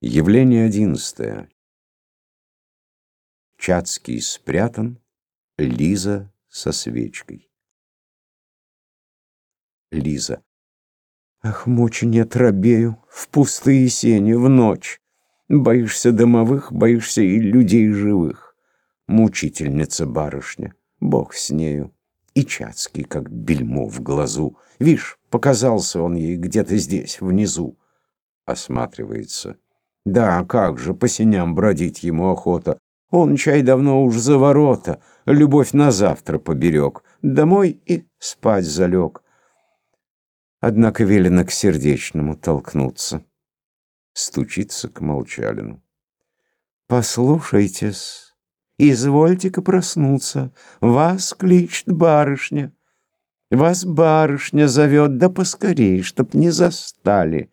Явление одиннадцатое. Чацкий спрятан, Лиза со свечкой. Лиза. Ах, мочи нет робею, в пустые сени, в ночь. Боишься домовых, боишься и людей живых. Мучительница барышня, бог с нею. И Чацкий, как бельмо в глазу. Вишь, показался он ей где-то здесь, внизу. Осматривается. Да, как же, по синям бродить ему охота. Он, чай, давно уж за ворота, любовь на завтра поберег. Домой и спать залег. Однако велено к сердечному толкнуться. Стучится к молчалину. Послушайтесь, извольте-ка проснуться, вас кличет барышня. Вас барышня зовет, да поскорей, чтоб не застали.